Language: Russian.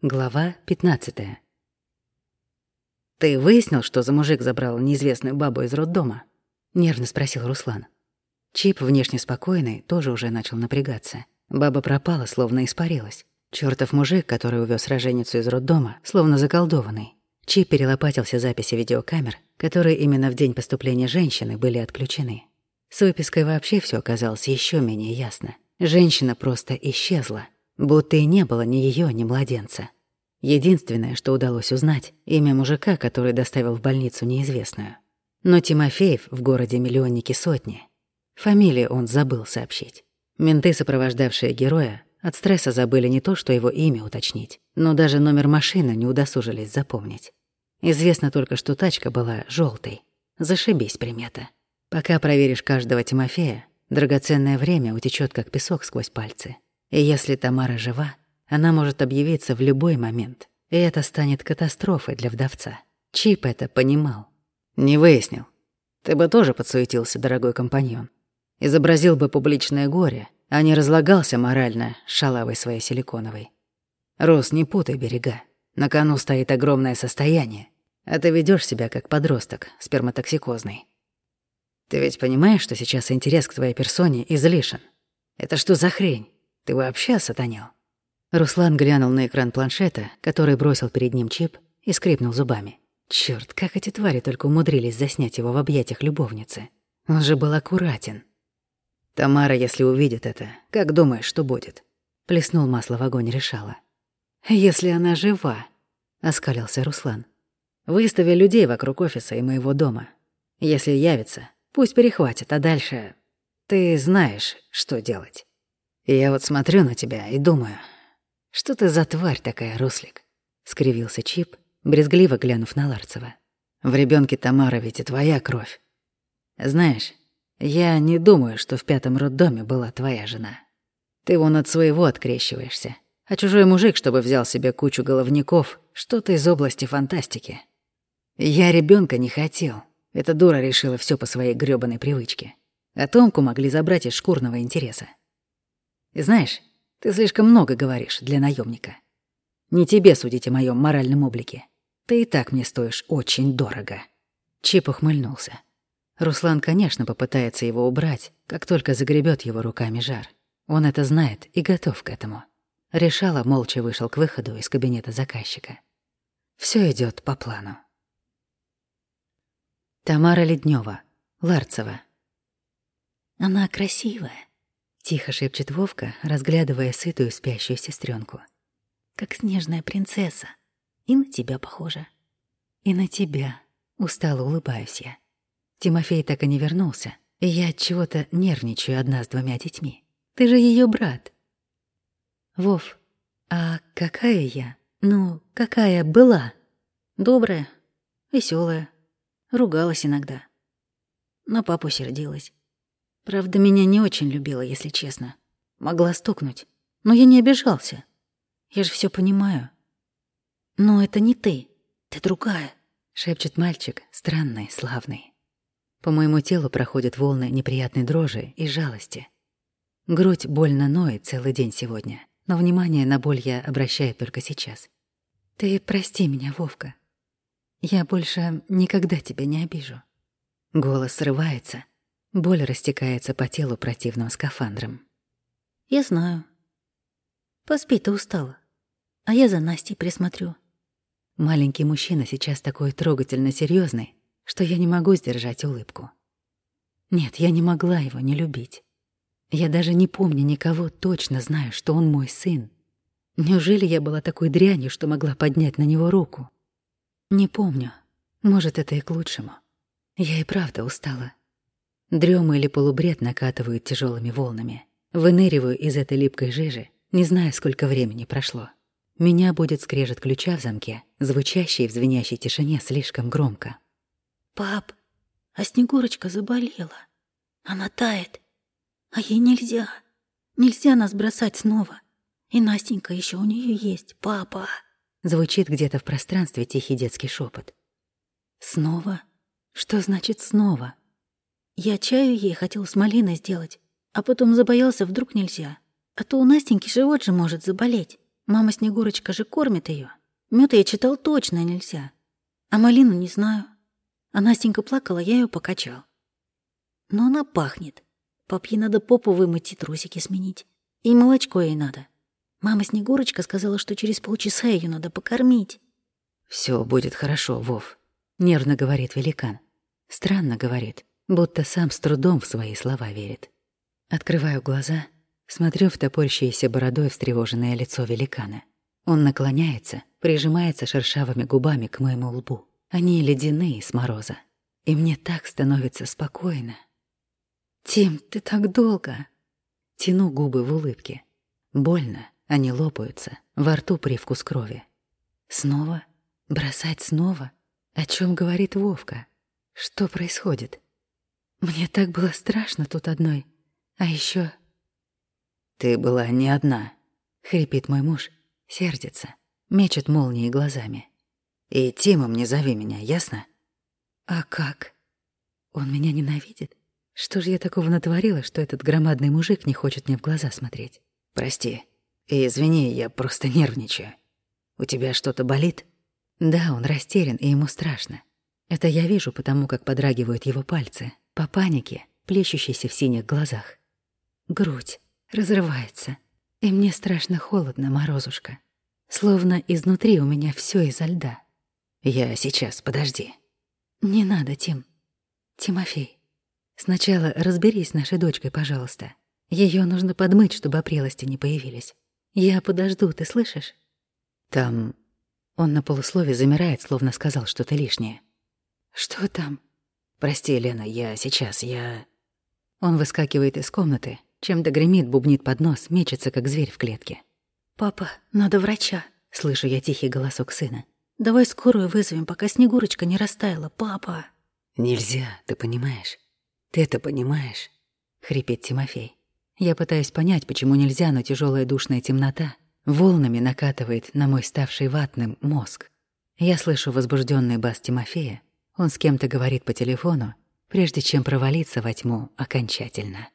Глава 15 «Ты выяснил, что за мужик забрал неизвестную бабу из роддома?» — нервно спросил Руслан. Чип, внешне спокойный, тоже уже начал напрягаться. Баба пропала, словно испарилась. Чёртов мужик, который увез роженицу из роддома, словно заколдованный. Чип перелопатил все записи видеокамер, которые именно в день поступления женщины были отключены. С выпиской вообще все оказалось еще менее ясно. Женщина просто исчезла, будто и не было ни ее, ни младенца. Единственное, что удалось узнать, имя мужика, который доставил в больницу неизвестную. Но Тимофеев в городе миллионники сотни. Фамилию он забыл сообщить. Менты, сопровождавшие героя, от стресса забыли не то, что его имя уточнить, но даже номер машины не удосужились запомнить. Известно только, что тачка была желтой. Зашибись примета. Пока проверишь каждого Тимофея, Драгоценное время утечет как песок сквозь пальцы. И если Тамара жива, она может объявиться в любой момент. И это станет катастрофой для вдовца. Чип это понимал. Не выяснил. Ты бы тоже подсуетился, дорогой компаньон. Изобразил бы публичное горе, а не разлагался морально шалавой своей силиконовой. Рос, не путай берега. На кону стоит огромное состояние, а ты ведёшь себя как подросток, сперматоксикозный. Ты ведь понимаешь, что сейчас интерес к твоей персоне излишен? Это что за хрень? Ты вообще сатанел?» Руслан глянул на экран планшета, который бросил перед ним чип, и скрипнул зубами. Чёрт, как эти твари только умудрились заснять его в объятиях любовницы. Он же был аккуратен. «Тамара, если увидит это, как думаешь, что будет?» Плеснул масло в огонь решала. «Если она жива», — оскалился Руслан. «Выстави людей вокруг офиса и моего дома. Если явится, Пусть перехватит, а дальше ты знаешь, что делать. И я вот смотрю на тебя и думаю, что ты за тварь такая, Руслик? Скривился Чип, брезгливо глянув на Ларцева. В ребенке Тамара ведь и твоя кровь. Знаешь, я не думаю, что в пятом роддоме была твоя жена. Ты вон от своего открещиваешься. А чужой мужик, чтобы взял себе кучу головников, что-то из области фантастики. Я ребенка не хотел. Эта дура решила все по своей грёбаной привычке. А Томку могли забрать из шкурного интереса. Знаешь, ты слишком много говоришь для наемника. Не тебе судить о моем моральном облике. Ты и так мне стоишь очень дорого. Чип ухмыльнулся. Руслан, конечно, попытается его убрать, как только загребет его руками жар. Он это знает и готов к этому. Решала молча вышел к выходу из кабинета заказчика. Все идет по плану. Тамара Леднева, Ларцева. «Она красивая», — тихо шепчет Вовка, разглядывая сытую спящую сестренку. «Как снежная принцесса. И на тебя похожа». «И на тебя», — устало улыбаюсь я. Тимофей так и не вернулся, и я от чего-то нервничаю одна с двумя детьми. Ты же ее брат. Вов, а какая я? Ну, какая была? Добрая, веселая, Ругалась иногда. На папу сердилась. Правда, меня не очень любила, если честно. Могла стукнуть. Но я не обижался. Я же все понимаю. Но это не ты. Ты другая. Шепчет мальчик, странный, славный. По моему телу проходят волны неприятной дрожи и жалости. Грудь больно ноет целый день сегодня, но внимание на боль я обращаю только сейчас. Ты прости меня, Вовка. Я больше никогда тебя не обижу. Голос срывается, боль растекается по телу противным скафандром. Я знаю. Поспи, ты устала. А я за Настей присмотрю. Маленький мужчина сейчас такой трогательно серьезный, что я не могу сдержать улыбку. Нет, я не могла его не любить. Я даже не помню никого, точно знаю, что он мой сын. Неужели я была такой дрянью, что могла поднять на него руку? Не помню. Может, это и к лучшему. Я и правда устала. Дрёма или полубред накатывают тяжелыми волнами. Выныриваю из этой липкой жижи, не знаю, сколько времени прошло. Меня будет скрежет ключа в замке, звучащий в звенящей тишине слишком громко. «Пап, а Снегурочка заболела. Она тает. А ей нельзя. Нельзя нас бросать снова. И Настенька еще у нее есть, папа». Звучит где-то в пространстве тихий детский шепот. Снова? Что значит снова? Я чаю ей хотел с малиной сделать, а потом забоялся, вдруг нельзя. А то у Настеньки живот же может заболеть. Мама Снегурочка же кормит ее. Мёда я читал точно нельзя. А малину не знаю. А Настенька плакала, я ее покачал. Но она пахнет. Папье надо попу вымыть и трусики сменить. И молочко ей надо. Мама Снегурочка сказала, что через полчаса ее надо покормить. Все будет хорошо, Вов», — нервно говорит великан. Странно говорит, будто сам с трудом в свои слова верит. Открываю глаза, смотрю в топорщееся бородой встревоженное лицо великана. Он наклоняется, прижимается шершавыми губами к моему лбу. Они ледяные с мороза. И мне так становится спокойно. «Тим, ты так долго!» Тяну губы в улыбке. Больно, они лопаются, во рту привкус крови. Снова? Бросать снова? О чем говорит Вовка? Что происходит? Мне так было страшно тут одной. А еще «Ты была не одна», — хрипит мой муж, сердится, мечет молнией глазами. «И Тимом не зови меня, ясно?» «А как? Он меня ненавидит? Что же я такого натворила, что этот громадный мужик не хочет мне в глаза смотреть?» «Прости. И извини, я просто нервничаю. У тебя что-то болит?» Да, он растерян, и ему страшно. Это я вижу потому, как подрагивают его пальцы, по панике, плещущейся в синих глазах. Грудь разрывается, и мне страшно холодно, морозушка. Словно изнутри у меня все изо льда. Я сейчас, подожди. Не надо, Тим. Тимофей, сначала разберись с нашей дочкой, пожалуйста. Ее нужно подмыть, чтобы опрелости не появились. Я подожду, ты слышишь? Там... Он на полуслове замирает, словно сказал что-то лишнее. Что там? Прости, Лена, я сейчас, я... Он выскакивает из комнаты, чем-то гремит, бубнит под нос, мечется, как зверь в клетке. «Папа, надо врача», — слышу я тихий голосок сына. «Давай скорую вызовем, пока Снегурочка не растаяла, папа». «Нельзя, ты понимаешь? Ты это понимаешь?» — хрипит Тимофей. Я пытаюсь понять, почему нельзя, но тяжелая душная темнота волнами накатывает на мой ставший ватным мозг. Я слышу возбужденный бас Тимофея. Он с кем-то говорит по телефону, прежде чем провалиться во тьму окончательно.